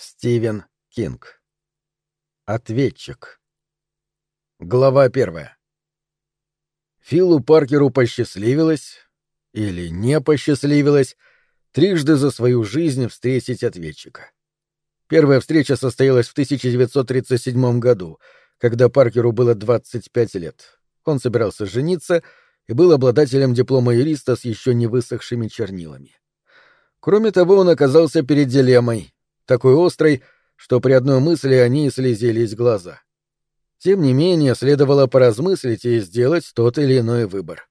Стивен Кинг. Ответчик. Глава первая. Филу Паркеру посчастливилось, или не посчастливилось, трижды за свою жизнь встретить ответчика. Первая встреча состоялась в 1937 году, когда Паркеру было 25 лет. Он собирался жениться и был обладателем диплома юриста с еще не высохшими чернилами. Кроме того, он оказался перед дилеммой — такой острой, что при одной мысли они слезились глаза. Тем не менее, следовало поразмыслить и сделать тот или иной выбор.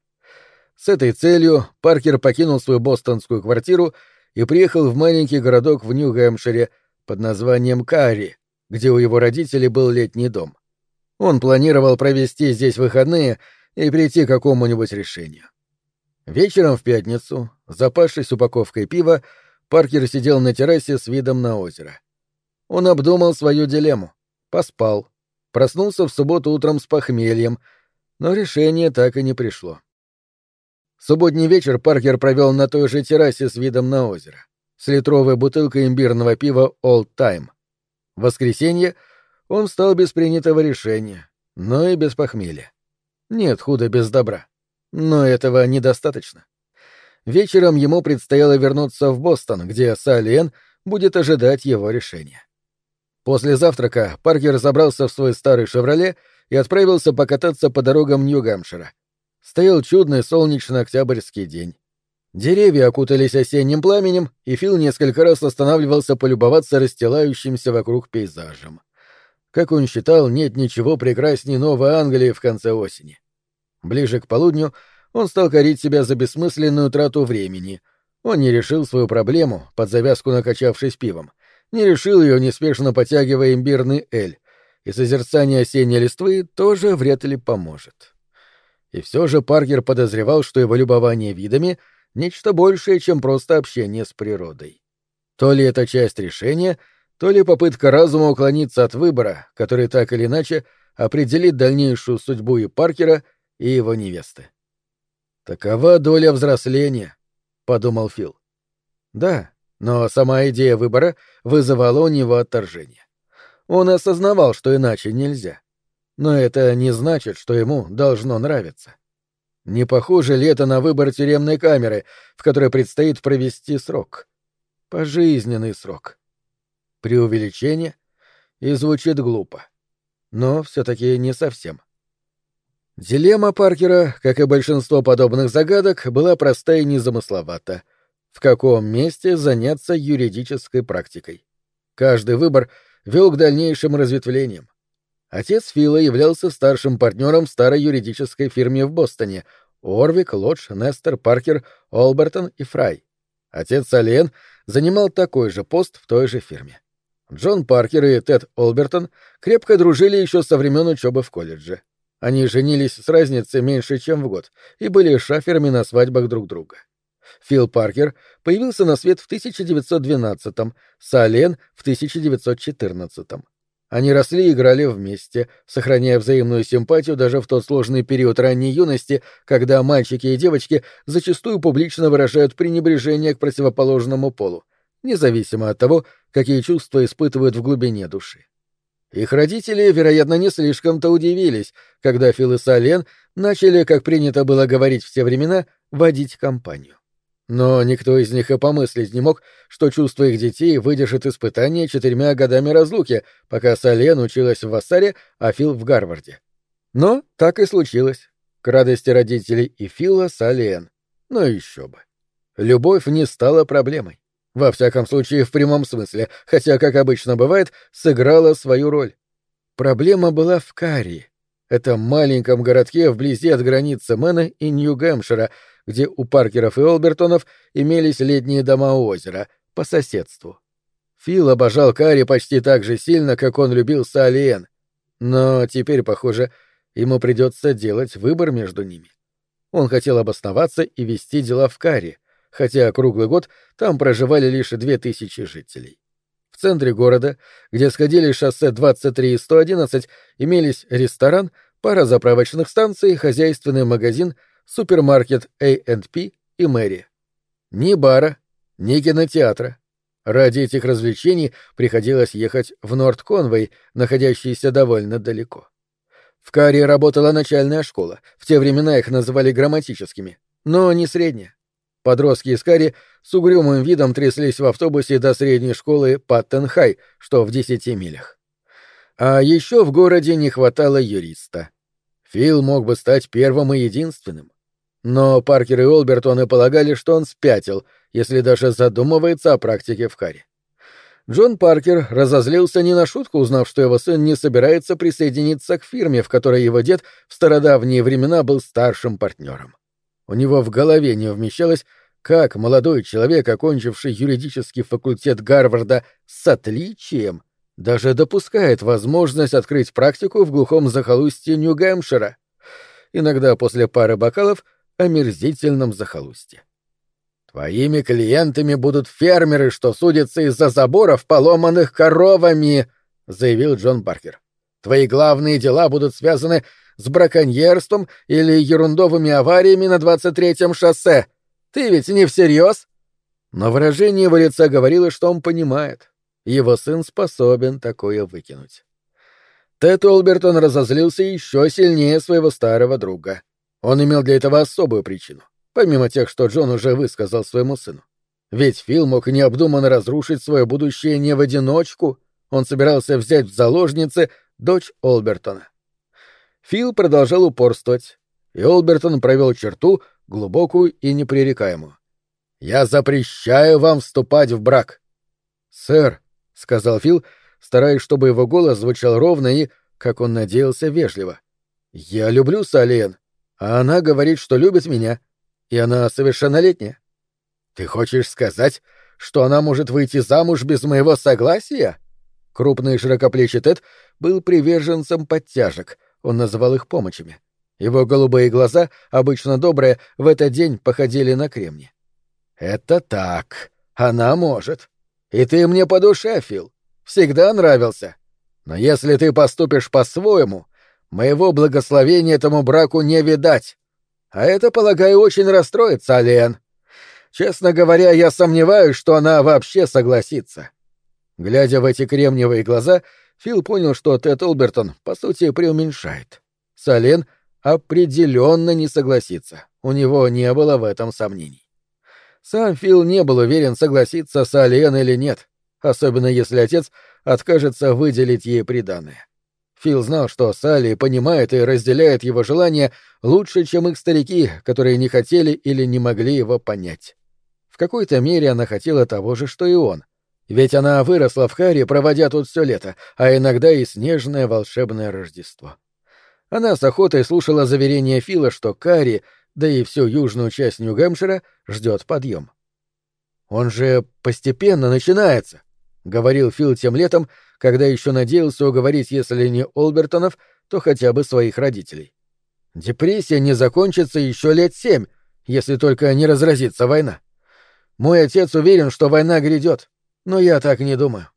С этой целью Паркер покинул свою бостонскую квартиру и приехал в маленький городок в Нью-Гэмпшире под названием Карри, где у его родителей был летний дом. Он планировал провести здесь выходные и прийти к какому-нибудь решению. Вечером в пятницу, запавшись упаковкой пива, Паркер сидел на террасе с видом на озеро. Он обдумал свою дилемму, поспал, проснулся в субботу утром с похмельем, но решение так и не пришло. Субботний вечер Паркер провел на той же террасе с видом на озеро, с литровой бутылкой имбирного пива Old Time. В воскресенье он встал без принятого решения, но и без похмелья. Нет худа без добра. Но этого недостаточно. Вечером ему предстояло вернуться в Бостон, где Салиен будет ожидать его решения. После завтрака Паркер забрался в свой старый «Шевроле» и отправился покататься по дорогам Нью-Гампшира. Стоял чудный солнечный октябрьский день. Деревья окутались осенним пламенем, и Фил несколько раз останавливался полюбоваться расстилающимся вокруг пейзажем. Как он считал, нет ничего прекраснее Новой Англии в конце осени. Ближе к полудню он стал корить себя за бессмысленную трату времени. Он не решил свою проблему, под завязку накачавшись пивом. Не решил ее, неспешно потягивая имбирный эль. И созерцание осенней листвы тоже вряд ли поможет. И все же Паркер подозревал, что его любование видами — нечто большее, чем просто общение с природой. То ли это часть решения, то ли попытка разума уклониться от выбора, который так или иначе определит дальнейшую судьбу и Паркера, и его невесты. Такова доля взросления, подумал Фил. Да, но сама идея выбора вызывала у него отторжение. Он осознавал, что иначе нельзя. Но это не значит, что ему должно нравиться. Не похоже ли это на выбор тюремной камеры, в которой предстоит провести срок? Пожизненный срок. Преувеличение и звучит глупо. Но все-таки не совсем. Дилемма Паркера, как и большинство подобных загадок, была проста и незамысловата. В каком месте заняться юридической практикой? Каждый выбор вел к дальнейшим разветвлениям. Отец Фила являлся старшим партнером старой юридической фирме в Бостоне — Орвик, Лодж, Нестер, Паркер, Олбертон и Фрай. Отец Алиен занимал такой же пост в той же фирме. Джон Паркер и Тед Олбертон крепко дружили еще со времен учебы в колледже. Они женились с разницей меньше, чем в год, и были шаферами на свадьбах друг друга. Фил Паркер появился на свет в 1912-м, Сален в 1914-м. Они росли и играли вместе, сохраняя взаимную симпатию даже в тот сложный период ранней юности, когда мальчики и девочки зачастую публично выражают пренебрежение к противоположному полу, независимо от того, какие чувства испытывают в глубине души. Их родители, вероятно, не слишком-то удивились, когда Фил и Сален начали, как принято было говорить в те времена, водить компанию. Но никто из них и помыслить не мог, что чувства их детей выдержит испытание четырьмя годами разлуки, пока Сален училась в Вассаре, а Фил в Гарварде. Но так и случилось. К радости родителей и Фила Сален. Но еще бы. Любовь не стала проблемой. Во всяком случае, в прямом смысле, хотя, как обычно бывает, сыграла свою роль. Проблема была в Карри, этом маленьком городке вблизи от границы Мэна и Нью-Гэмпшира, где у Паркеров и Олбертонов имелись летние дома у озера, по соседству. Фил обожал Карри почти так же сильно, как он любил Салиен. Но теперь, похоже, ему придется делать выбор между ними. Он хотел обосноваться и вести дела в Карри, хотя круглый год там проживали лишь две тысячи жителей. В центре города, где сходились шоссе 23 и 111, имелись ресторан, пара заправочных станций, хозяйственный магазин, супермаркет A&P и мэрия. Ни бара, ни кинотеатра. Ради этих развлечений приходилось ехать в Норд-Конвей, находящийся довольно далеко. В Каре работала начальная школа, в те времена их называли грамматическими, но не средняя. Подростки из Кари с угрюмым видом тряслись в автобусе до средней школы Паттенхай, что в десяти милях. А еще в городе не хватало юриста. Фил мог бы стать первым и единственным. Но Паркер и Олбертоны полагали, что он спятил, если даже задумывается о практике в Каре. Джон Паркер разозлился не на шутку, узнав, что его сын не собирается присоединиться к фирме, в которой его дед в стародавние времена был старшим партнером. У него в голове не вмещалось, как молодой человек, окончивший юридический факультет Гарварда с отличием, даже допускает возможность открыть практику в глухом захолустье Нью-Гэмпшира. Иногда после пары бокалов — омерзительном захолустье. Твоими клиентами будут фермеры, что судятся из-за заборов, поломанных коровами, заявил Джон Паркер. Твои главные дела будут связаны с браконьерством или ерундовыми авариями на 23-м шоссе. Ты ведь не всерьез? Но выражение его лица говорило, что он понимает. Его сын способен такое выкинуть. Тед Олбертон разозлился еще сильнее своего старого друга. Он имел для этого особую причину — помимо тех, что Джон уже высказал своему сыну. Ведь Фил мог необдуманно разрушить свое будущее не в одиночку, он собирался взять в заложницы дочь Олбертона. Фил продолжал упорствовать, и Олбертон провел черту, глубокую и непререкаемую. «Я запрещаю вам вступать в брак!» «Сэр», — сказал Фил, стараясь, чтобы его голос звучал ровно и, как он надеялся, вежливо. «Я люблю Салиен, а она говорит, что любит меня. И она совершеннолетняя. Ты хочешь сказать, что она может выйти замуж без моего согласия? Крупный широкоплечий Тед был приверженцем подтяжек, он называл их помощами. Его голубые глаза, обычно добрые, в этот день походили на кремни. «Это так. Она может. И ты мне по душе, Фил. Всегда нравился. Но если ты поступишь по-своему, моего благословения этому браку не видать. А это, полагаю, очень расстроит Алиен. Честно говоря, я сомневаюсь, что она вообще согласится. Глядя в эти кремниевые глаза, Фил понял, что Тед Олбертон, по сути, преуменьшает. Сален определенно не согласится. У него не было в этом сомнений. Сам Фил не был уверен, согласится с Алиен или нет, особенно если отец откажется выделить ей приданое. Фил знал, что Салли понимает и разделяет его желания лучше, чем их старики, которые не хотели или не могли его понять. В какой-то мере она хотела того же, что и он. Ведь она выросла в Харе, проводя тут все лето, а иногда и снежное волшебное Рождество. Она с охотой слушала заверение Фила, что Карри, да и всю южную часть Нью-Гэмпшира, ждет подъем. «Он же постепенно начинается», — говорил Фил тем летом, когда еще надеялся уговорить, если не Олбертонов, то хотя бы своих родителей. Депрессия не закончится еще лет семь, если только не разразится война. Мой отец уверен, что война грядет, но я так не думаю.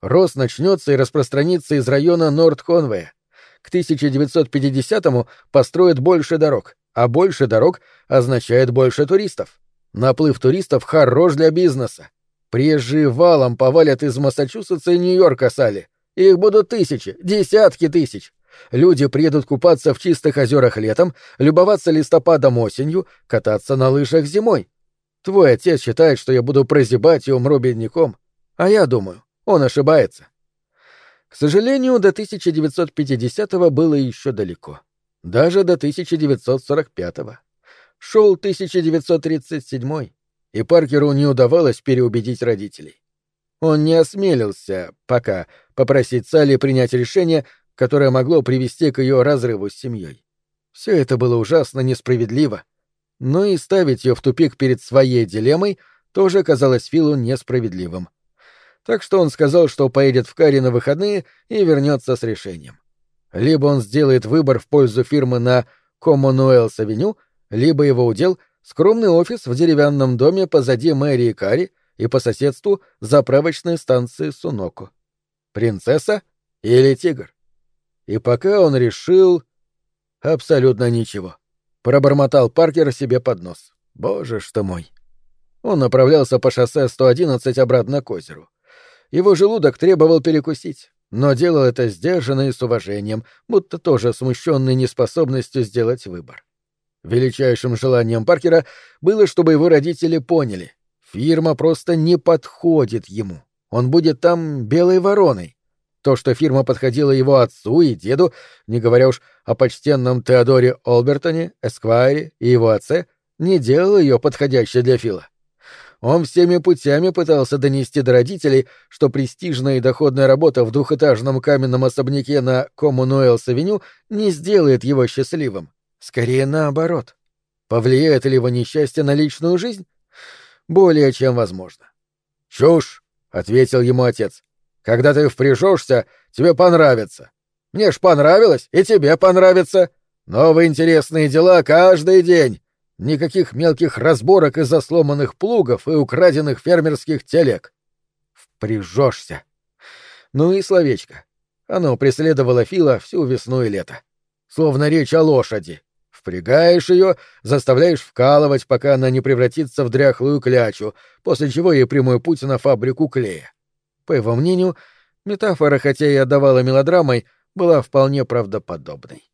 Рост начнется и распространится из района Норд-Конвея. К 1950-му построят больше дорог, а больше дорог означает больше туристов. Наплыв туристов хорош для бизнеса. Приезжие валом повалят из Массачусетса и Нью-Йорка, Салли. Их будут тысячи, десятки тысяч. Люди приедут купаться в чистых озерах летом, любоваться листопадом осенью, кататься на лыжах зимой. Твой отец считает, что я буду прозябать и умру бедняком. А я думаю, он ошибается. К сожалению, до 1950-го было еще далеко. Даже до 1945-го. Шел 1937 и Паркеру не удавалось переубедить родителей. Он не осмелился пока попросить Салли принять решение, которое могло привести к ее разрыву с семьей. Все это было ужасно несправедливо, но и ставить ее в тупик перед своей дилеммой тоже казалось Филу несправедливым. Так что он сказал, что поедет в Карри на выходные и вернется с решением. Либо он сделает выбор в пользу фирмы на Коммонуэлс-авеню, либо его удел Скромный офис в деревянном доме позади мэрии Кари и по соседству заправочной станции Суноку. Принцесса или тигр? И пока он решил... Абсолютно ничего. Пробормотал Паркер себе под нос. Боже что мой. Он направлялся по шоссе 111 обратно к озеру. Его желудок требовал перекусить, но делал это сдержанно и с уважением, будто тоже смущенный неспособностью сделать выбор. Величайшим желанием Паркера было, чтобы его родители поняли — фирма просто не подходит ему. Он будет там белой вороной. То, что фирма подходила его отцу и деду, не говоря уж о почтенном Теодоре Олбертоне, Эсквайре и его отце, не делало ее подходящей для Фила. Он всеми путями пытался донести до родителей, что престижная и доходная работа в двухэтажном каменном особняке на Коммунуэлс-авеню не сделает его счастливым. Скорее наоборот. Повлияет ли его несчастье на личную жизнь? Более чем возможно. «Чушь!» — ответил ему отец. «Когда ты впряжешься, тебе понравится. Мне ж понравилось, и тебе понравится. Новые интересные дела каждый день. Никаких мелких разборок из-за сломанных плугов и украденных фермерских телег. Впряжешься. Ну и словечко. Оно преследовало Фила всю весну и лето. Словно речь о лошади. Впрягаешь ее, заставляешь вкалывать, пока она не превратится в дряхлую клячу, после чего ей прямой путь на фабрику клея. По его мнению, метафора, хотя и отдавала мелодрамой, была вполне правдоподобной.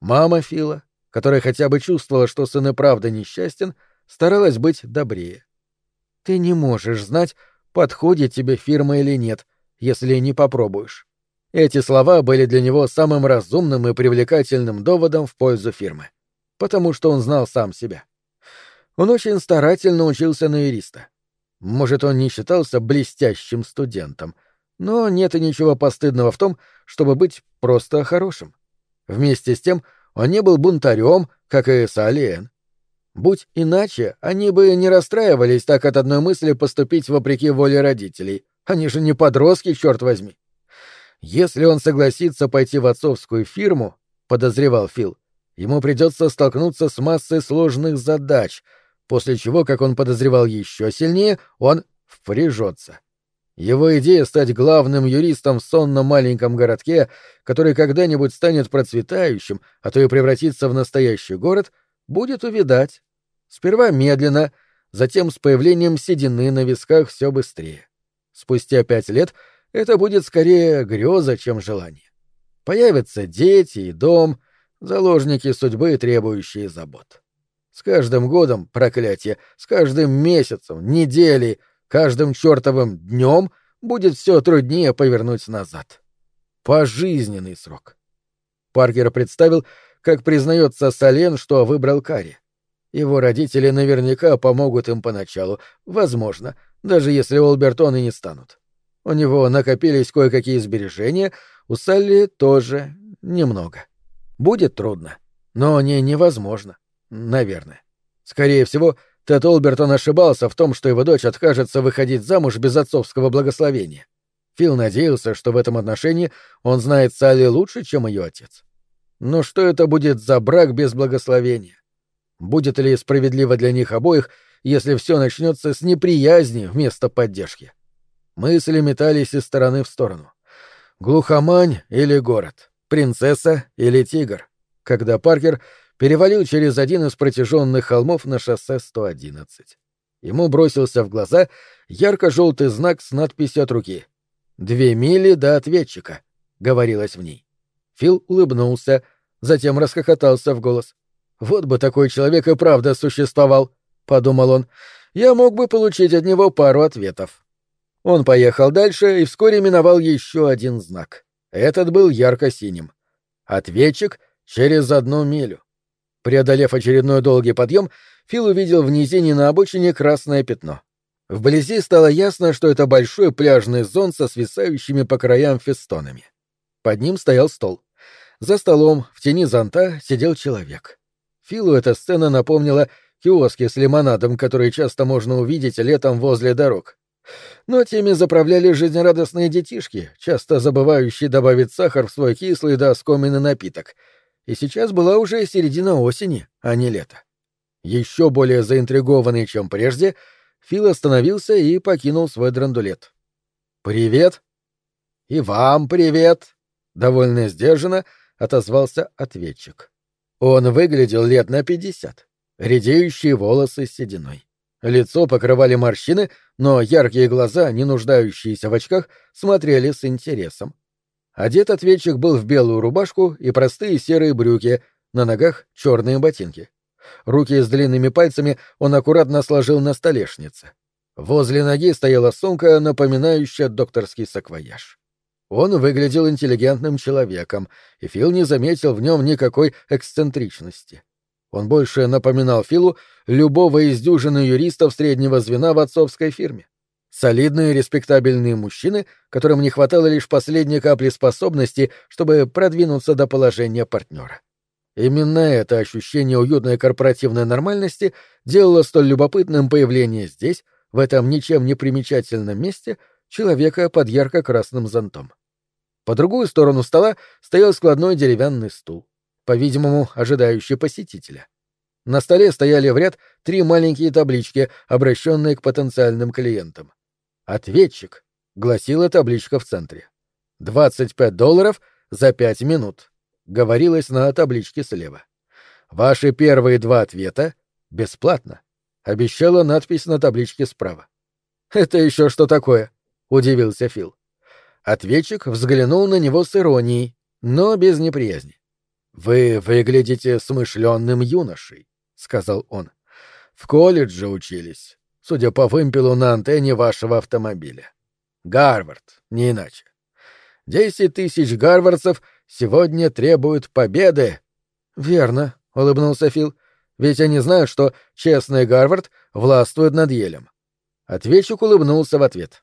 Мама Фила, которая хотя бы чувствовала, что сын и правда несчастен, старалась быть добрее. Ты не можешь знать, подходит тебе фирма или нет, если не попробуешь. Эти слова были для него самым разумным и привлекательным доводом в пользу фирмы. Потому что он знал сам себя. Он очень старательно учился на юриста. Может, он не считался блестящим студентом, но нет и ничего постыдного в том, чтобы быть просто хорошим. Вместе с тем он не был бунтарем, как и Салиен. Будь иначе, они бы не расстраивались так от одной мысли поступить вопреки воле родителей. Они же не подростки, черт возьми. Если он согласится пойти в отцовскую фирму, подозревал Фил, ему придется столкнуться с массой сложных задач, после чего, как он подозревал еще сильнее, он впряжется. Его идея стать главным юристом в сонном маленьком городке, который когда-нибудь станет процветающим, а то и превратится в настоящий город, будет увидать. Сперва медленно, затем с появлением седины на висках все быстрее. Спустя пять лет это будет скорее греза, чем желание. Появятся дети и дом, заложники судьбы, требующие забот. С каждым годом, проклятие, с каждым месяцем, неделей — Каждым чертовым днем будет все труднее повернуть назад. Пожизненный срок. Паркер представил, как признается Сален, что выбрал Карри. Его родители наверняка помогут им поначалу, возможно, даже если Олбертоны не станут. У него накопились кое-какие сбережения, у Салли тоже немного. Будет трудно, но не невозможно, наверное. Скорее всего, Тед Олбертон ошибался в том, что его дочь откажется выходить замуж без отцовского благословения. Фил надеялся, что в этом отношении он знает Салли лучше, чем ее отец. Но что это будет за брак без благословения? Будет ли справедливо для них обоих, если все начнется с неприязни вместо поддержки? Мысли метались из стороны в сторону. Глухомань или город? Принцесса или тигр? Когда Паркер перевалил через один из протяженных холмов на шоссе 111. Ему бросился в глаза ярко-желтый знак с надписью от руки. «Две мили до ответчика», — говорилось в ней. Фил улыбнулся, затем расхохотался в голос. «Вот бы такой человек и правда существовал», — подумал он. «Я мог бы получить от него пару ответов». Он поехал дальше и вскоре миновал еще один знак. Этот был ярко-синим. Ответчик через одну милю. Преодолев очередной долгий подъем, Фил увидел в низине на обочине красное пятно. Вблизи стало ясно, что это большой пляжный зон со свисающими по краям фестонами. Под ним стоял стол. За столом, в тени зонта, сидел человек. Филу эта сцена напомнила киоски с лимонадом, которые часто можно увидеть летом возле дорог. Но теми заправляли жизнерадостные детишки, часто забывающие добавить сахар в свой кислый да скоменный напиток — и сейчас была уже середина осени, а не лето. Еще более заинтригованный, чем прежде, Фил остановился и покинул свой драндулет. «Привет!» «И вам привет!» — довольно сдержанно отозвался ответчик. Он выглядел лет на пятьдесят, редеющие волосы с сединой. Лицо покрывали морщины, но яркие глаза, не нуждающиеся в очках, смотрели с интересом. Одет ответчик был в белую рубашку и простые серые брюки, на ногах черные ботинки. Руки с длинными пальцами он аккуратно сложил на столешнице. Возле ноги стояла сумка, напоминающая докторский саквояж. Он выглядел интеллигентным человеком, и Фил не заметил в нем никакой эксцентричности. Он больше напоминал Филу любого из дюжины юристов среднего звена в отцовской фирме. Солидные, респектабельные мужчины, которым не хватало лишь последней капли способности, чтобы продвинуться до положения партнера. Именно это ощущение уютной корпоративной нормальности делало столь любопытным появление здесь, в этом ничем не примечательном месте, человека под ярко-красным зонтом. По другую сторону стола стоял складной деревянный стул, по-видимому, ожидающий посетителя. На столе стояли в ряд три маленькие таблички, обращенные к потенциальным клиентам. «Ответчик», — гласила табличка в центре. «25 долларов за пять минут» говорилось на табличке слева. Ваши первые два ответа бесплатно, обещала надпись на табличке справа. Это еще что такое? удивился Фил. Ответчик взглянул на него с иронией, но без неприязни. Вы выглядите смышленным юношей, сказал он. В колледже учились, судя по вымпелу на антенне вашего автомобиля. Гарвард, не иначе. Десять тысяч гарвардцев сегодня требуют победы. Верно, улыбнулся Фил. Ведь они знают, что честный Гарвард властвует над Елем. Ответчик улыбнулся в ответ.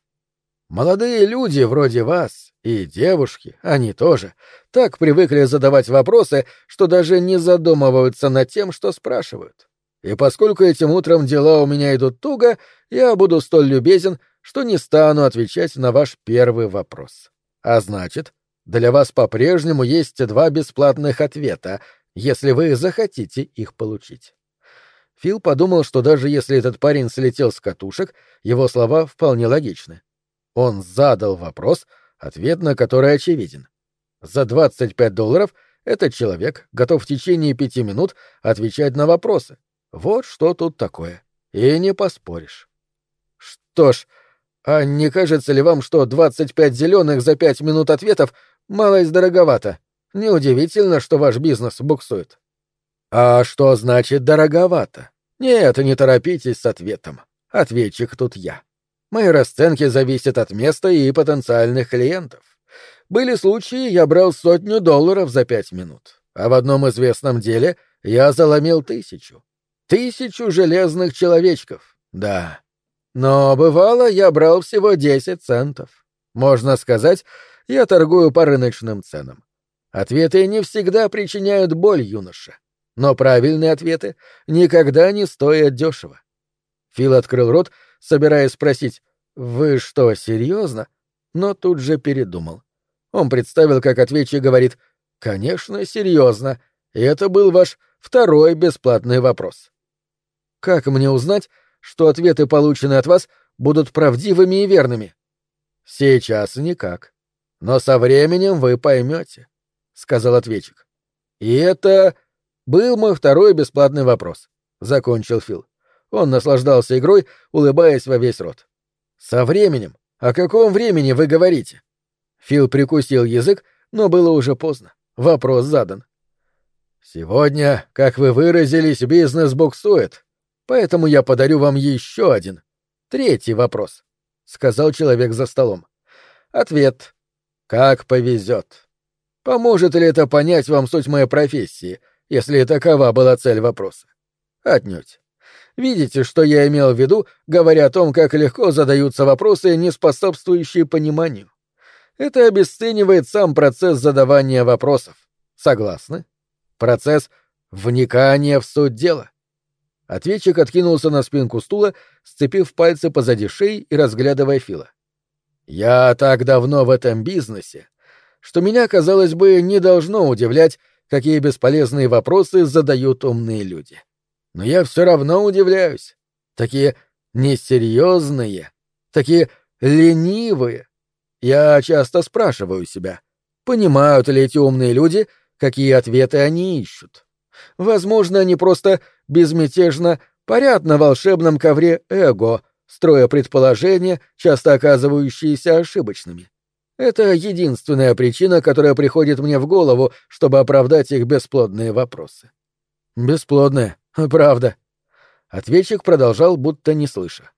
Молодые люди вроде вас и девушки, они тоже, так привыкли задавать вопросы, что даже не задумываются над тем, что спрашивают. И поскольку этим утром дела у меня идут туго, я буду столь любезен, что не стану отвечать на ваш первый вопрос. А значит, для вас по-прежнему есть два бесплатных ответа, если вы захотите их получить. Фил подумал, что даже если этот парень слетел с катушек, его слова вполне логичны. Он задал вопрос, ответ на который очевиден. За 25 долларов этот человек готов в течение пяти минут отвечать на вопросы. Вот что тут такое. И не поспоришь. Что ж, а не кажется ли вам, что 25 зеленых за пять минут ответов Малость дороговато. Неудивительно, что ваш бизнес буксует. А что значит дороговато? Нет, не торопитесь с ответом. Ответчик тут я. Мои расценки зависят от места и потенциальных клиентов. Были случаи, я брал сотню долларов за пять минут, а в одном известном деле я заломил тысячу. Тысячу железных человечков, да. Но бывало, я брал всего десять центов. Можно сказать, я торгую по рыночным ценам. Ответы не всегда причиняют боль юноша, но правильные ответы никогда не стоят дешево. Фил открыл рот, собираясь спросить «Вы что, серьезно?» но тут же передумал. Он представил, как ответчик говорит «Конечно, серьезно, и это был ваш второй бесплатный вопрос». «Как мне узнать, что ответы, полученные от вас, будут правдивыми и верными?» «Сейчас никак. Но со временем вы поймете, — сказал ответчик. И это был мой второй бесплатный вопрос, — закончил Фил. Он наслаждался игрой, улыбаясь во весь рот. Со временем? О каком времени вы говорите? Фил прикусил язык, но было уже поздно. Вопрос задан. Сегодня, как вы выразились, бизнес буксует, поэтому я подарю вам еще один, третий вопрос, — сказал человек за столом. Ответ как повезет. Поможет ли это понять вам суть моей профессии, если такова была цель вопроса? Отнюдь. Видите, что я имел в виду, говоря о том, как легко задаются вопросы, не способствующие пониманию. Это обесценивает сам процесс задавания вопросов. Согласны? Процесс вникания в суть дела. Ответчик откинулся на спинку стула, сцепив пальцы позади шеи и разглядывая Фила. Я так давно в этом бизнесе, что меня, казалось бы, не должно удивлять, какие бесполезные вопросы задают умные люди. Но я все равно удивляюсь. Такие несерьезные, такие ленивые. Я часто спрашиваю себя, понимают ли эти умные люди, какие ответы они ищут. Возможно, они просто безмятежно Парят на волшебном ковре эго, строя предположения, часто оказывающиеся ошибочными. Это единственная причина, которая приходит мне в голову, чтобы оправдать их бесплодные вопросы. Бесплодные, правда. Ответчик продолжал, будто не слыша.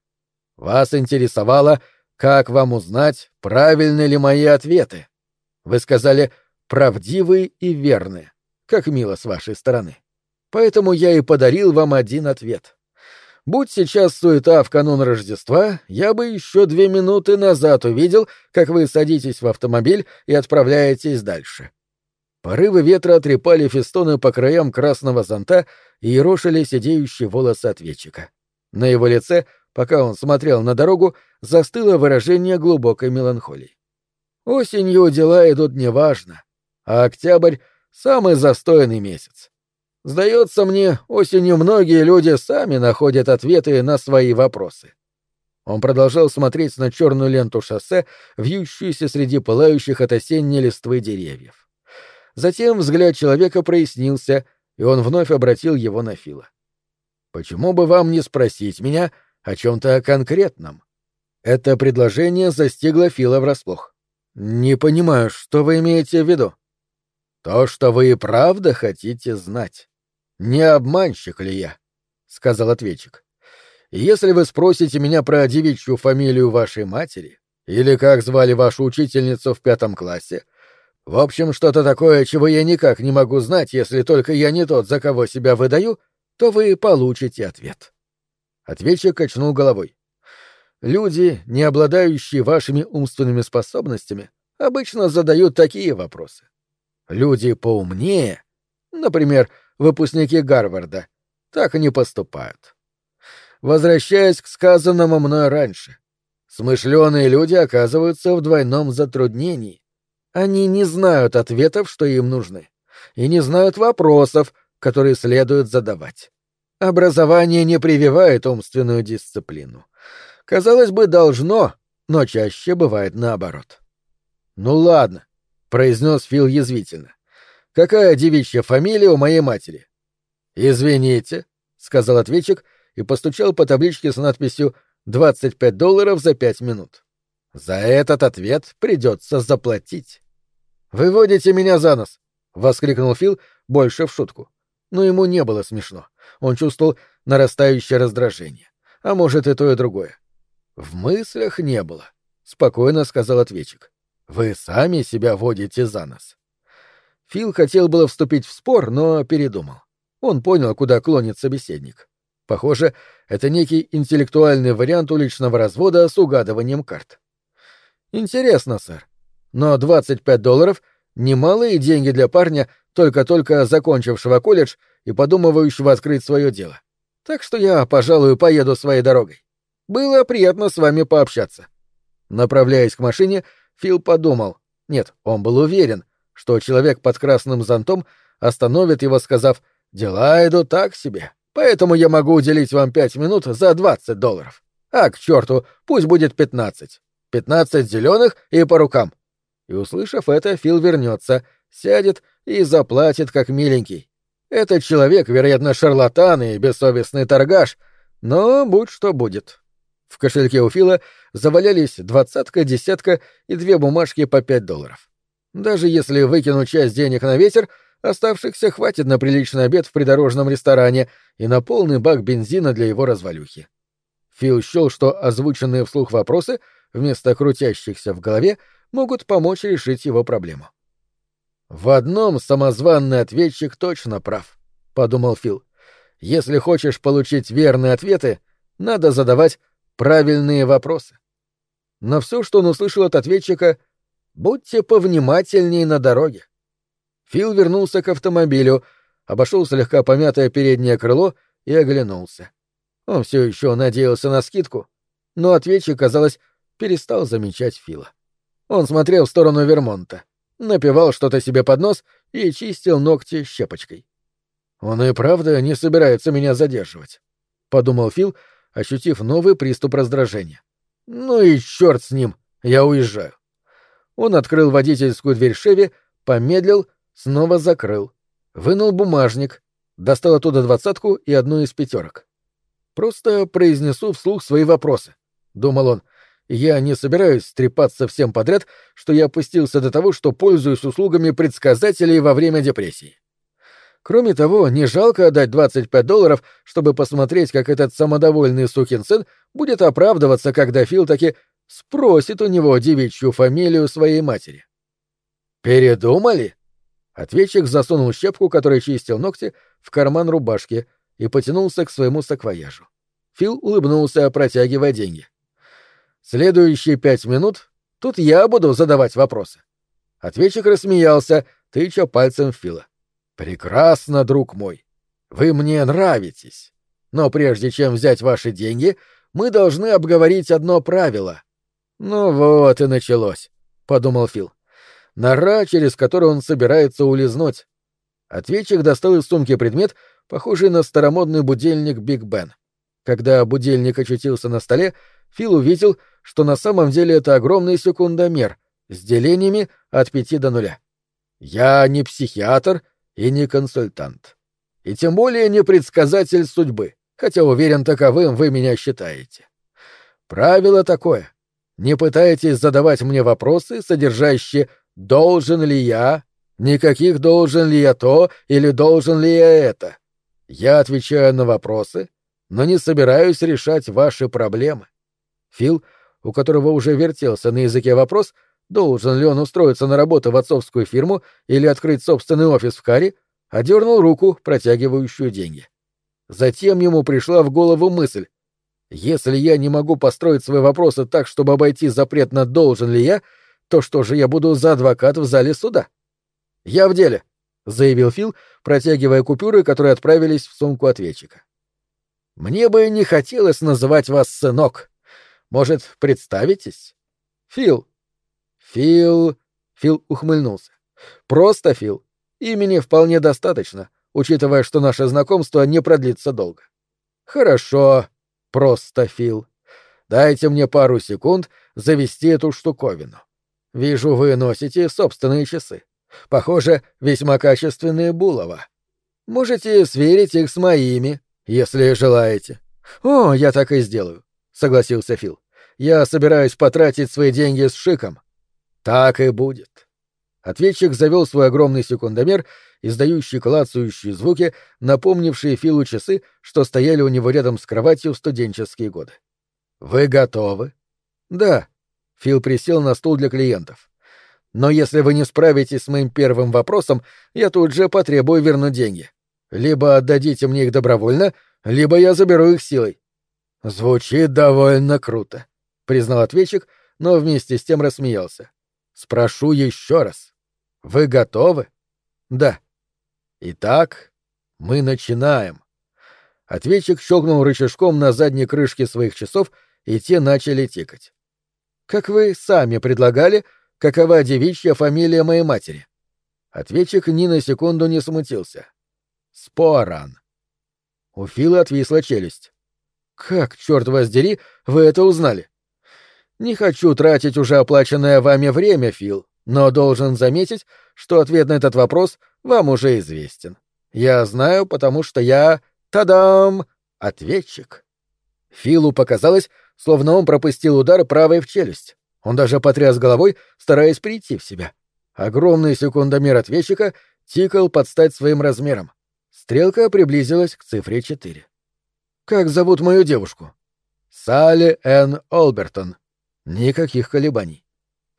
Вас интересовало, как вам узнать, правильны ли мои ответы? Вы сказали «правдивые и верные». Как мило с вашей стороны. Поэтому я и подарил вам один ответ. Будь сейчас суета в канун Рождества, я бы еще две минуты назад увидел, как вы садитесь в автомобиль и отправляетесь дальше. Порывы ветра отрепали фестоны по краям красного зонта и ерошили сидеющие волосы ответчика. На его лице, пока он смотрел на дорогу, застыло выражение глубокой меланхолии. Осенью дела идут неважно, а октябрь — самый застойный месяц. Сдается мне, осенью многие люди сами находят ответы на свои вопросы. Он продолжал смотреть на черную ленту шоссе, вьющуюся среди пылающих от осенней листвы деревьев. Затем взгляд человека прояснился, и он вновь обратил его на Фила. «Почему бы вам не спросить меня о чем-то конкретном?» Это предложение застигло Фила врасплох. «Не понимаю, что вы имеете в виду?» «То, что вы и правда хотите знать». «Не обманщик ли я?» — сказал ответчик. «Если вы спросите меня про девичью фамилию вашей матери, или как звали вашу учительницу в пятом классе, в общем, что-то такое, чего я никак не могу знать, если только я не тот, за кого себя выдаю, то вы получите ответ». Ответчик качнул головой. «Люди, не обладающие вашими умственными способностями, обычно задают такие вопросы. Люди поумнее, например, выпускники Гарварда, так не поступают. Возвращаясь к сказанному мной раньше, смышленые люди оказываются в двойном затруднении. Они не знают ответов, что им нужны, и не знают вопросов, которые следует задавать. Образование не прививает умственную дисциплину. Казалось бы, должно, но чаще бывает наоборот. «Ну ладно», — произнес Фил язвительно. Какая девичья фамилия у моей матери? Извините, сказал ответчик и постучал по табличке с надписью «25 долларов за пять минут». За этот ответ придется заплатить. «Выводите меня за нос!» — воскликнул Фил больше в шутку. Но ему не было смешно. Он чувствовал нарастающее раздражение. А может, и то, и другое. «В мыслях не было», — спокойно сказал ответчик. «Вы сами себя водите за нос». Фил хотел было вступить в спор, но передумал. Он понял, куда клонит собеседник. Похоже, это некий интеллектуальный вариант уличного развода с угадыванием карт. Интересно, сэр. Но 25 долларов — немалые деньги для парня, только-только закончившего колледж и подумывающего открыть свое дело. Так что я, пожалуй, поеду своей дорогой. Было приятно с вами пообщаться. Направляясь к машине, Фил подумал. Нет, он был уверен, что человек под красным зонтом остановит его, сказав «Дела идут так себе, поэтому я могу уделить вам пять минут за двадцать долларов. А, к черту, пусть будет пятнадцать. Пятнадцать зеленых и по рукам». И, услышав это, Фил вернется, сядет и заплатит как миленький. Этот человек, вероятно, шарлатан и бессовестный торгаш, но будь что будет. В кошельке у Фила завалялись двадцатка, десятка и две бумажки по пять долларов. Даже если выкинуть часть денег на ветер, оставшихся хватит на приличный обед в придорожном ресторане и на полный бак бензина для его развалюхи. Фил счел, что озвученные вслух вопросы, вместо крутящихся в голове, могут помочь решить его проблему. «В одном самозванный ответчик точно прав», — подумал Фил. «Если хочешь получить верные ответы, надо задавать правильные вопросы». Но все, что он услышал от ответчика — Будьте повнимательнее на дороге. Фил вернулся к автомобилю, обошел слегка помятое переднее крыло и оглянулся. Он все еще надеялся на скидку, но ответчик, казалось, перестал замечать Фила. Он смотрел в сторону Вермонта, напевал что-то себе под нос и чистил ногти щепочкой. «Он и правда не собирается меня задерживать», — подумал Фил, ощутив новый приступ раздражения. «Ну и черт с ним, я уезжаю». Он открыл водительскую дверь Шеви, помедлил, снова закрыл. Вынул бумажник, достал оттуда двадцатку и одну из пятерок. Просто произнесу вслух свои вопросы, — думал он. Я не собираюсь трепаться всем подряд, что я опустился до того, что пользуюсь услугами предсказателей во время депрессии. Кроме того, не жалко отдать 25 долларов, чтобы посмотреть, как этот самодовольный сукин сын будет оправдываться, когда Фил таки спросит у него девичью фамилию своей матери. «Передумали?» Ответчик засунул щепку, которой чистил ногти, в карман рубашки и потянулся к своему саквояжу. Фил улыбнулся, протягивая деньги. «Следующие пять минут тут я буду задавать вопросы». Ответчик рассмеялся, тыча пальцем Фила. «Прекрасно, друг мой. Вы мне нравитесь. Но прежде чем взять ваши деньги, мы должны обговорить одно правило». «Ну вот и началось», — подумал Фил. «Нора, через которую он собирается улизнуть». Ответчик достал из сумки предмет, похожий на старомодный будильник Биг Бен. Когда будильник очутился на столе, Фил увидел, что на самом деле это огромный секундомер с делениями от пяти до нуля. «Я не психиатр и не консультант. И тем более не предсказатель судьбы, хотя уверен, таковым вы меня считаете. Правило такое. Не пытайтесь задавать мне вопросы, содержащие «должен ли я», «никаких должен ли я то» или «должен ли я это». Я отвечаю на вопросы, но не собираюсь решать ваши проблемы. Фил, у которого уже вертелся на языке вопрос — должен ли он устроиться на работу в отцовскую фирму или открыть собственный офис в Харе, одернул руку, протягивающую деньги. Затем ему пришла в голову мысль. Если я не могу построить свои вопросы так, чтобы обойти запрет на «должен ли я», то что же я буду за адвокат в зале суда? «Я в деле», — заявил Фил, протягивая купюры, которые отправились в сумку ответчика. «Мне бы не хотелось называть вас сынок. Может, представитесь?» «Фил», Фил... Фил ухмыльнулся. Просто Фил. Имени вполне достаточно, учитывая, что наше знакомство не продлится долго. Хорошо. Просто Фил. Дайте мне пару секунд завести эту штуковину. Вижу, вы носите собственные часы. Похоже, весьма качественные булова. Можете сверить их с моими, если желаете. О, я так и сделаю, согласился Фил. Я собираюсь потратить свои деньги с шиком. Так и будет. Ответчик завел свой огромный секундомер, издающий клацающие звуки, напомнившие Филу часы, что стояли у него рядом с кроватью в студенческие годы. «Вы готовы?» «Да». Фил присел на стул для клиентов. «Но если вы не справитесь с моим первым вопросом, я тут же потребую вернуть деньги. Либо отдадите мне их добровольно, либо я заберу их силой». «Звучит довольно круто», — признал ответчик, но вместе с тем рассмеялся. Спрошу еще раз. Вы готовы? Да. Итак, мы начинаем. Ответчик щелкнул рычажком на задней крышке своих часов, и те начали тикать. Как вы сами предлагали, какова девичья фамилия моей матери? Ответчик ни на секунду не смутился. Споран. У Фила отвисла челюсть. Как, черт вас вы это узнали? Не хочу тратить уже оплаченное вами время, Фил, но должен заметить, что ответ на этот вопрос вам уже известен. Я знаю, потому что я... Тадам! Ответчик. Филу показалось, словно он пропустил удар правой в челюсть. Он даже потряс головой, стараясь прийти в себя. Огромный секундомер ответчика тикал под стать своим размером. Стрелка приблизилась к цифре 4. «Как зовут мою девушку?» «Салли Энн Олбертон», Никаких колебаний.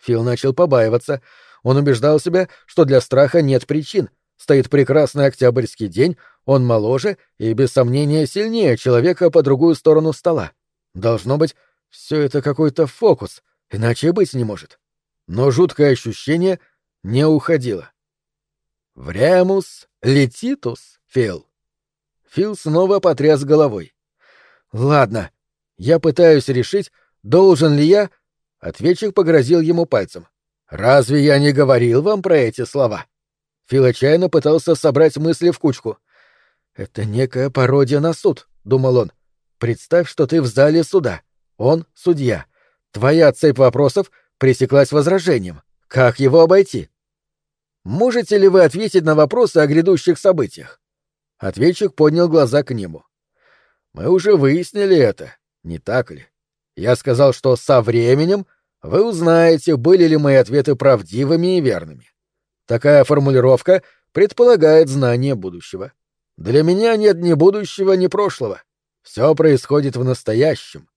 Фил начал побаиваться. Он убеждал себя, что для страха нет причин. Стоит прекрасный октябрьский день, он моложе и, без сомнения, сильнее человека по другую сторону стола. Должно быть, все это какой-то фокус, иначе быть не может. Но жуткое ощущение не уходило. «Времус летитус, Фил». Фил снова потряс головой. «Ладно, я пытаюсь решить, Должен ли я? Ответчик погрозил ему пальцем. Разве я не говорил вам про эти слова? Фил отчаянно пытался собрать мысли в кучку. Это некая пародия на суд, думал он. Представь, что ты в зале суда. Он — судья. Твоя цепь вопросов пресеклась возражением. Как его обойти? Можете ли вы ответить на вопросы о грядущих событиях? Ответчик поднял глаза к нему. Мы уже выяснили это, не так ли? Я сказал, что со временем вы узнаете, были ли мои ответы правдивыми и верными. Такая формулировка предполагает знание будущего. Для меня нет ни будущего, ни прошлого. Все происходит в настоящем.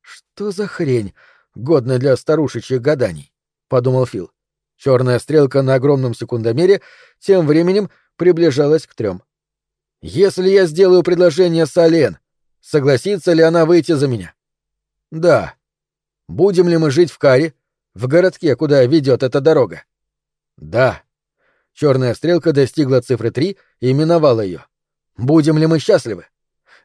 Что за хрень, годная для старушечьих гаданий? подумал Фил. Черная стрелка на огромном секундомере тем временем приближалась к трем. Если я сделаю предложение Сален, согласится ли она выйти за меня? Да. Будем ли мы жить в Каре, в городке, куда ведет эта дорога? Да. Черная стрелка достигла цифры 3 и миновала ее. Будем ли мы счастливы?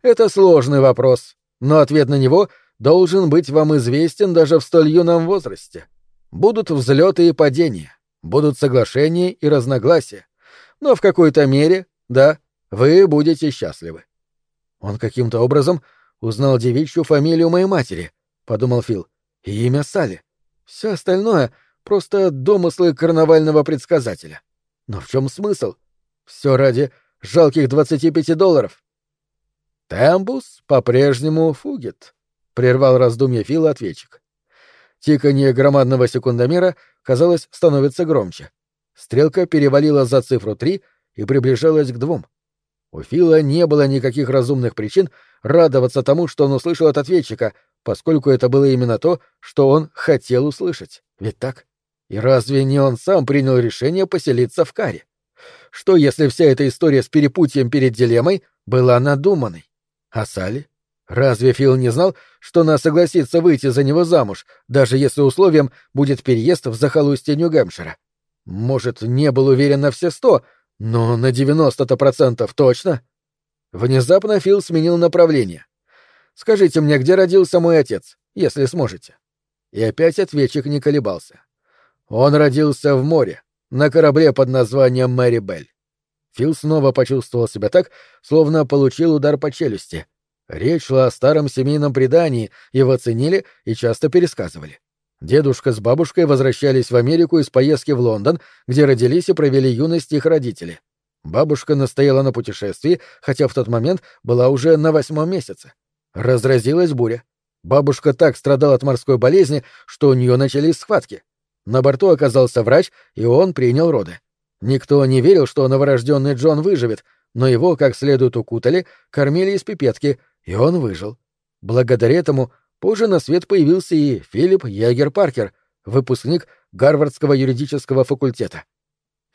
Это сложный вопрос, но ответ на него должен быть вам известен даже в столь юном возрасте. Будут взлеты и падения, будут соглашения и разногласия, но в какой-то мере, да, вы будете счастливы. Он каким-то образом узнал девичью фамилию моей матери, подумал Фил, и имя Салли. Все остальное — просто домыслы карнавального предсказателя. Но в чем смысл? Все ради жалких 25 долларов. Тембус по-прежнему фугит, прервал раздумье Фила ответчик. Тиканье громадного секундомера, казалось, становится громче. Стрелка перевалила за цифру 3 и приближалась к двум. У Фила не было никаких разумных причин радоваться тому, что он услышал от ответчика, поскольку это было именно то, что он хотел услышать. Ведь так? И разве не он сам принял решение поселиться в Каре? Что, если вся эта история с перепутьем перед дилеммой была надуманной? А Салли? Разве Фил не знал, что она согласится выйти за него замуж, даже если условием будет переезд в захолустье Нью-Гэмпшира? Может, не был уверен на все сто, но на девяносто-то процентов точно. Внезапно Фил сменил направление. «Скажите мне, где родился мой отец, если сможете?» И опять ответчик не колебался. Он родился в море, на корабле под названием Мэри Белль. Фил снова почувствовал себя так, словно получил удар по челюсти. Речь шла о старом семейном предании, его ценили и часто пересказывали. Дедушка с бабушкой возвращались в Америку из поездки в Лондон, где родились и провели юность их родители. Бабушка настояла на путешествии, хотя в тот момент была уже на восьмом месяце. Разразилась буря. Бабушка так страдала от морской болезни, что у нее начались схватки. На борту оказался врач, и он принял роды. Никто не верил, что новорожденный Джон выживет, но его как следует укутали, кормили из пипетки, и он выжил. Благодаря этому позже на свет появился и Филипп Ягер Паркер, выпускник Гарвардского юридического факультета.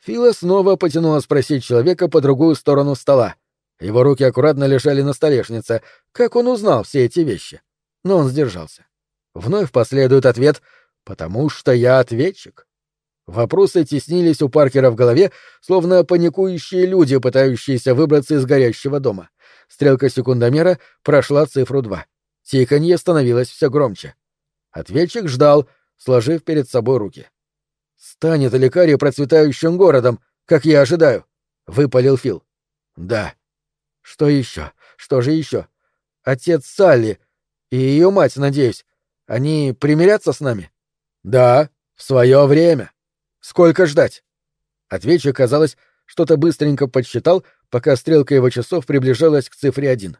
Фила снова потянула спросить человека по другую сторону стола. Его руки аккуратно лежали на столешнице. Как он узнал все эти вещи? Но он сдержался. Вновь последует ответ «Потому что я ответчик». Вопросы теснились у Паркера в голове, словно паникующие люди, пытающиеся выбраться из горящего дома. Стрелка секундомера прошла цифру 2. Тиканье становилось все громче. Ответчик ждал, сложив перед собой руки. «Станет ли Карри процветающим городом, как я ожидаю?» — выпалил Фил. «Да». «Что еще? Что же еще? Отец Салли и ее мать, надеюсь, они примирятся с нами?» «Да, в свое время». Сколько ждать? Ответчик, казалось, что-то быстренько подсчитал, пока стрелка его часов приближалась к цифре один.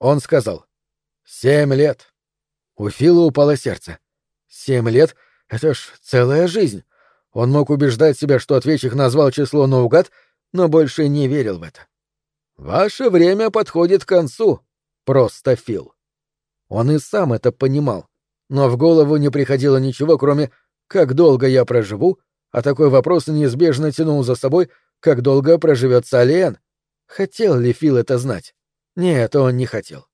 Он сказал. «Семь лет». У Фила упало сердце. «Семь лет — это ж целая жизнь». Он мог убеждать себя, что ответчик назвал число наугад, но больше не верил в это. «Ваше время подходит к концу», — просто Фил. Он и сам это понимал, но в голову не приходило ничего, кроме «как долго я проживу», а такой вопрос неизбежно тянул за собой, как долго проживет Салиен. Хотел ли Фил это знать? Нет, он не хотел.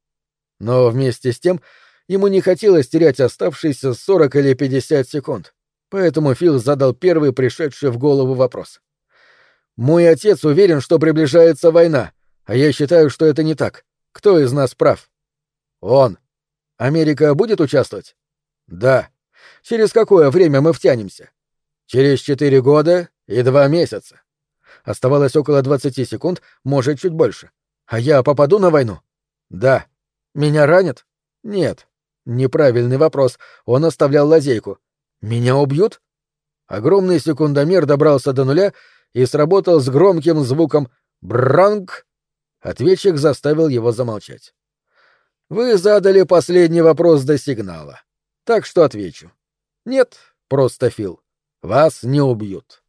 Но вместе с тем ему не хотелось терять оставшиеся 40 или 50 секунд. Поэтому Фил задал первый пришедший в голову вопрос. «Мой отец уверен, что приближается война, а я считаю, что это не так. Кто из нас прав?» «Он. Америка будет участвовать?» «Да. Через какое время мы втянемся?» Через четыре года и два месяца. Оставалось около двадцати секунд, может, чуть больше. А я попаду на войну? Да. Меня ранят? Нет. Неправильный вопрос. Он оставлял лазейку. Меня убьют? Огромный секундомер добрался до нуля и сработал с громким звуком «бранк». Ответчик заставил его замолчать. Вы задали последний вопрос до сигнала. Так что отвечу. Нет, просто Фил. Вас не убьют.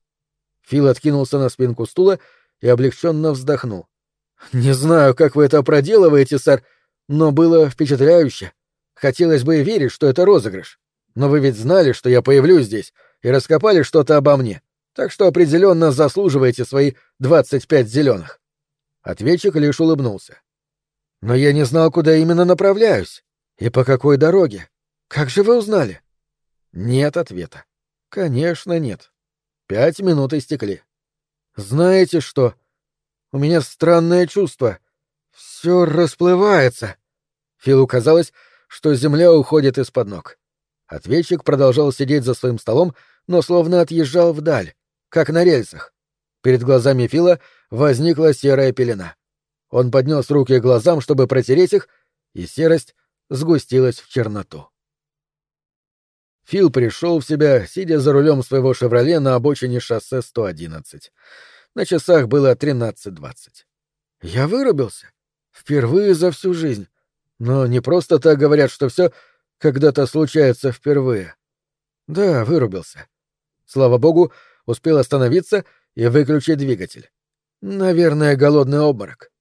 Фил откинулся на спинку стула и облегченно вздохнул. Не знаю, как вы это проделываете, сэр, но было впечатляюще. Хотелось бы верить, что это розыгрыш. Но вы ведь знали, что я появлюсь здесь, и раскопали что-то обо мне, так что определенно заслуживаете свои двадцать пять зеленых. Ответчик лишь улыбнулся. Но я не знал, куда именно направляюсь и по какой дороге. Как же вы узнали? Нет ответа. Конечно, нет. Пять минут истекли. Знаете что? У меня странное чувство. Все расплывается. Филу казалось, что земля уходит из-под ног. Ответчик продолжал сидеть за своим столом, но словно отъезжал вдаль, как на рельсах. Перед глазами Фила возникла серая пелена. Он поднес руки к глазам, чтобы протереть их, и серость сгустилась в черноту. Фил пришел в себя, сидя за рулем своего «Шевроле» на обочине шоссе 111. На часах было 13.20. Я вырубился. Впервые за всю жизнь. Но не просто так говорят, что все когда-то случается впервые. Да, вырубился. Слава богу, успел остановиться и выключить двигатель. Наверное, голодный обморок.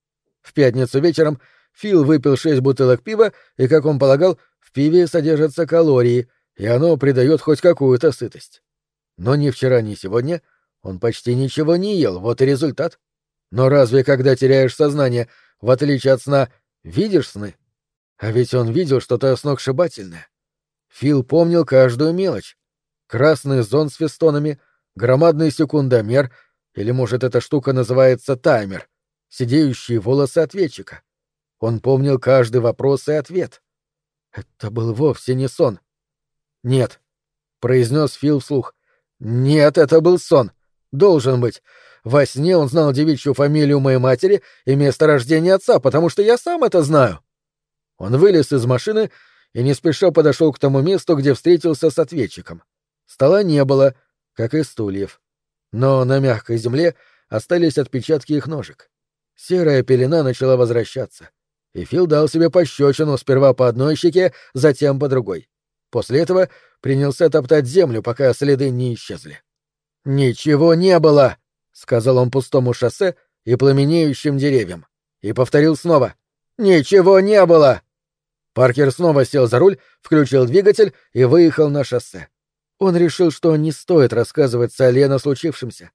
В пятницу вечером Фил выпил шесть бутылок пива, и, как он полагал, в пиве содержатся калории, и оно придает хоть какую-то сытость. Но ни вчера, ни сегодня он почти ничего не ел, вот и результат. Но разве когда теряешь сознание, в отличие от сна, видишь сны? А ведь он видел что-то сногсшибательное. Фил помнил каждую мелочь. Красный зон с фестонами, громадный секундомер, или, может, эта штука называется таймер, сидеющие волосы ответчика. Он помнил каждый вопрос и ответ. Это был вовсе не сон. «Нет», — произнес Фил вслух. «Нет, это был сон. Должен быть. Во сне он знал девичью фамилию моей матери и место рождения отца, потому что я сам это знаю». Он вылез из машины и не спеша подошел к тому месту, где встретился с ответчиком. Стола не было, как и стульев. Но на мягкой земле остались отпечатки их ножек. Серая пелена начала возвращаться, и Фил дал себе пощечину сперва по одной щеке, затем по другой. После этого принялся топтать землю, пока следы не исчезли. «Ничего не было!» — сказал он пустому шоссе и пламенеющим деревьям. И повторил снова. «Ничего не было!» Паркер снова сел за руль, включил двигатель и выехал на шоссе. Он решил, что не стоит рассказывать Сале о случившемся.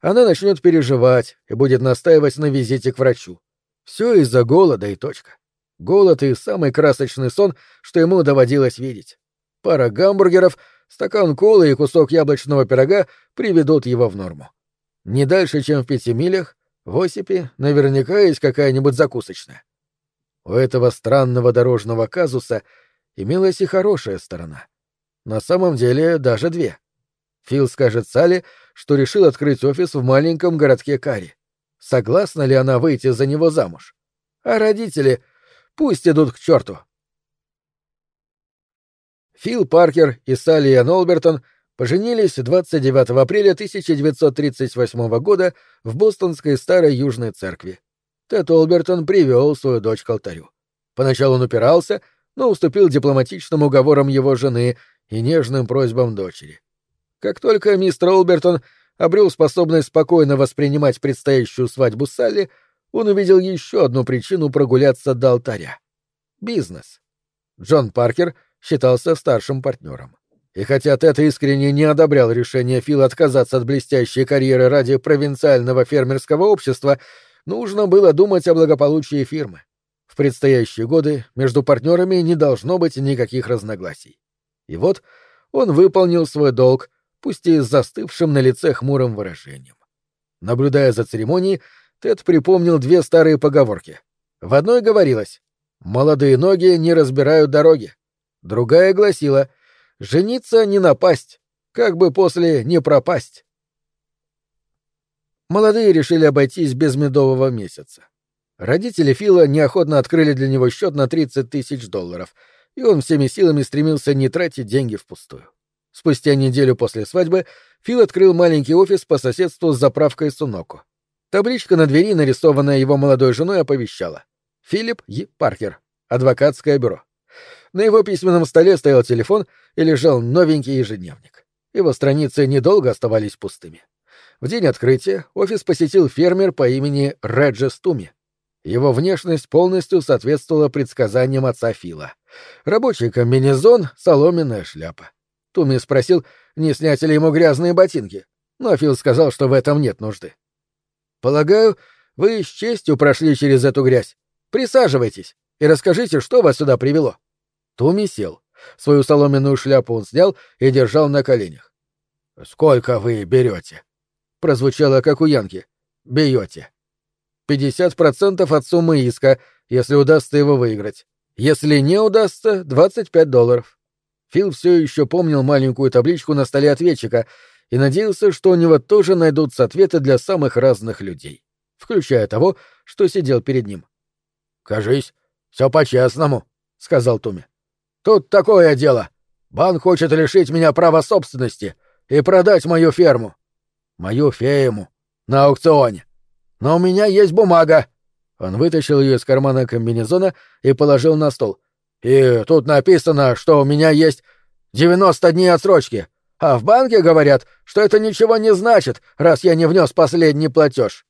Она начнет переживать и будет настаивать на визите к врачу. Все из-за голода и точка. Голод и самый красочный сон, что ему доводилось видеть. Пара гамбургеров, стакан колы и кусок яблочного пирога приведут его в норму. Не дальше, чем в пяти милях, в Осипе наверняка есть какая-нибудь закусочная. У этого странного дорожного казуса имелась и хорошая сторона. На самом деле даже две. Фил скажет Салли, что решил открыть офис в маленьком городке Кари. Согласна ли она выйти за него замуж? А родители пусть идут к черту. Фил Паркер и Салли Энн Олбертон поженились 29 апреля 1938 года в бостонской старой Южной церкви. Тед Олбертон привел свою дочь к алтарю. Поначалу он упирался, но уступил дипломатичным уговорам его жены и нежным просьбам дочери. Как только мистер Олбертон обрел способность спокойно воспринимать предстоящую свадьбу Салли, он увидел еще одну причину прогуляться до алтаря. Бизнес. Джон Паркер считался старшим партнером. И хотя Тед искренне не одобрял решение Фила отказаться от блестящей карьеры ради провинциального фермерского общества, Нужно было думать о благополучии фирмы. В предстоящие годы между партнерами не должно быть никаких разногласий. И вот он выполнил свой долг, пусть и с застывшим на лице хмурым выражением. Наблюдая за церемонией, Тед припомнил две старые поговорки. В одной говорилось «молодые ноги не разбирают дороги», другая гласила «жениться не напасть, как бы после не пропасть». Молодые решили обойтись без медового месяца. Родители Фила неохотно открыли для него счет на 30 тысяч долларов, и он всеми силами стремился не тратить деньги впустую. Спустя неделю после свадьбы Фил открыл маленький офис по соседству с заправкой Суноку. Табличка на двери, нарисованная его молодой женой, оповещала. Филипп Е. Паркер. адвокатское бюро. На его письменном столе стоял телефон и лежал новенький ежедневник. Его страницы недолго оставались пустыми. В день открытия офис посетил фермер по имени Реджес Туми. Его внешность полностью соответствовала предсказаниям отца Фила. Рабочий комбинезон, соломенная шляпа. Туми спросил, не снять ли ему грязные ботинки, но Фил сказал, что в этом нет нужды. «Полагаю, вы с честью прошли через эту грязь. Присаживайтесь и расскажите, что вас сюда привело». Туми сел. Свою соломенную шляпу он снял и держал на коленях. «Сколько вы берете?» Прозвучало, как у Янки. «Бьете». «Пятьдесят процентов от суммы иска, если удастся его выиграть. Если не удастся, двадцать пять долларов». Фил все еще помнил маленькую табличку на столе ответчика и надеялся, что у него тоже найдутся ответы для самых разных людей, включая того, что сидел перед ним. «Кажись, все по-честному», — сказал Туми. Тут такое дело. Банк хочет лишить меня права собственности и продать мою ферму. Мою ферму. На аукционе. Но у меня есть бумага. Он вытащил ее из кармана комбинезона и положил на стол. И тут написано, что у меня есть 90 дней отсрочки. А в банке говорят, что это ничего не значит, раз я не внес последний платеж.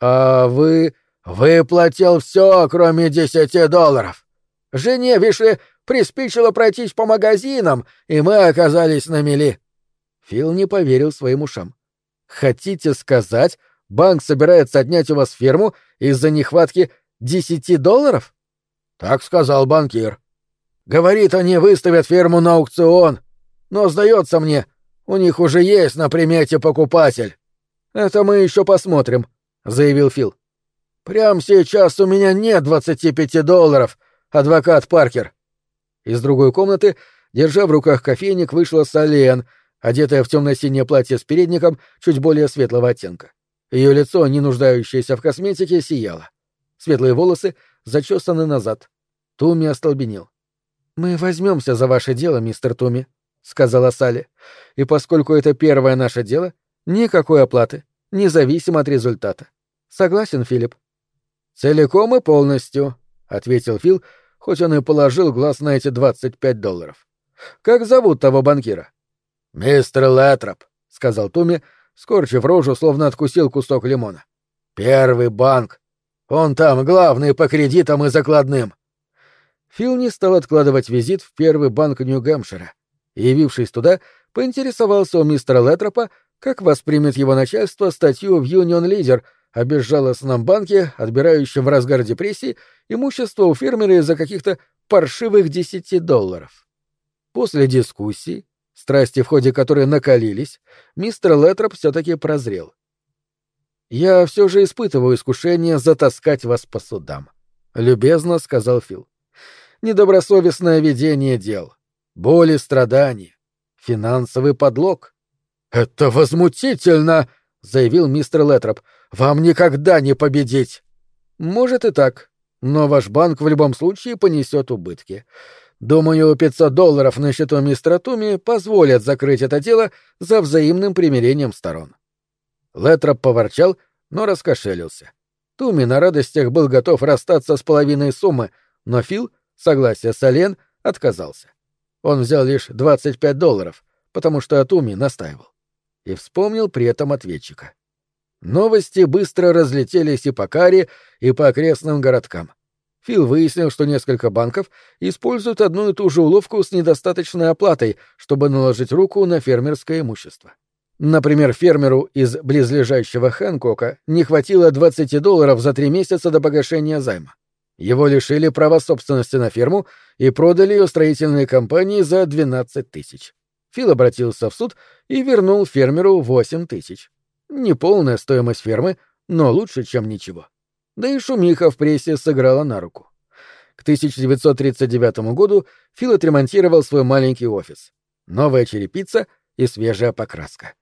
А вы... Выплатил все, кроме десяти долларов. Жене, видишь ли, приспичило пройтись по магазинам, и мы оказались на мели. Фил не поверил своим ушам. Хотите сказать, банк собирается отнять у вас ферму из-за нехватки десяти долларов? Так сказал банкир. Говорит, они выставят ферму на аукцион. Но, сдается мне, у них уже есть на примете покупатель. Это мы еще посмотрим, заявил Фил. Прямо сейчас у меня нет двадцати пяти долларов, адвокат Паркер. Из другой комнаты, держа в руках кофейник, вышла Сален, одетая в темно-синее платье с передником чуть более светлого оттенка. Ее лицо, не нуждающееся в косметике, сияло. Светлые волосы зачесаны назад. Туми остолбенел. «Мы возьмемся за ваше дело, мистер Туми», — сказала Салли. «И поскольку это первое наше дело, никакой оплаты, независимо от результата. Согласен, Филипп?» «Целиком и полностью», — ответил Фил, хоть он и положил глаз на эти двадцать пять долларов. «Как зовут того банкира?» «Мистер Лэтроп», — сказал Туми, скорчив рожу, словно откусил кусок лимона. «Первый банк. Он там главный по кредитам и закладным». Фил не стал откладывать визит в первый банк Нью-Гэмпшира. Явившись туда, поинтересовался у мистера Летропа, как воспримет его начальство статью в Union Leader — о безжалостном банке, отбирающем в разгар депрессии имущество у фермера из-за каких-то паршивых десяти долларов. После дискуссии, страсти в ходе которой накалились, мистер Летроп все-таки прозрел. «Я все же испытываю искушение затаскать вас по судам», — любезно сказал Фил. «Недобросовестное ведение дел, боли, страдания, финансовый подлог». «Это возмутительно!» — заявил мистер Летроп. Вам никогда не победить. Может и так, но ваш банк в любом случае понесет убытки. Думаю, 500 долларов на счету мистера Туми позволят закрыть это дело за взаимным примирением сторон. Летроп поворчал, но раскошелился. Туми на радостях был готов расстаться с половиной суммы, но Фил, согласие Солен, отказался. Он взял лишь 25 долларов, потому что Туми настаивал. И вспомнил при этом ответчика. Новости быстро разлетелись и по Каре, и по окрестным городкам. Фил выяснил, что несколько банков используют одну и ту же уловку с недостаточной оплатой, чтобы наложить руку на фермерское имущество. Например, фермеру из близлежащего Хэнкока не хватило 20 долларов за три месяца до погашения займа. Его лишили права собственности на ферму и продали ее строительной компании за 12 тысяч. Фил обратился в суд и вернул фермеру 8 тысяч. Не полная стоимость фермы, но лучше, чем ничего. Да и шумиха в прессе сыграла на руку. К 1939 году Фил отремонтировал свой маленький офис. Новая черепица и свежая покраска.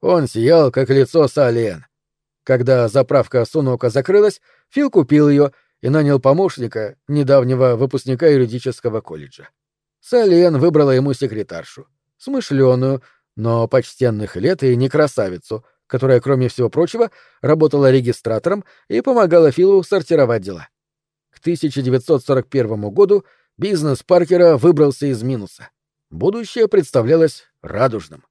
Он сиял, как лицо Салиен. Когда заправка Сунока закрылась, Фил купил ее и нанял помощника, недавнего выпускника юридического колледжа. Салиен выбрала ему секретаршу. Смышленую, но почтенных лет и не красавицу, которая, кроме всего прочего, работала регистратором и помогала Филу сортировать дела. К 1941 году бизнес Паркера выбрался из минуса. Будущее представлялось радужным.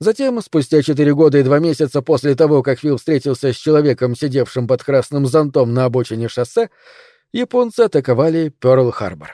Затем, спустя четыре года и два месяца после того, как Фил встретился с человеком, сидевшим под красным зонтом на обочине шоссе, японцы атаковали Пёрл-Харбор.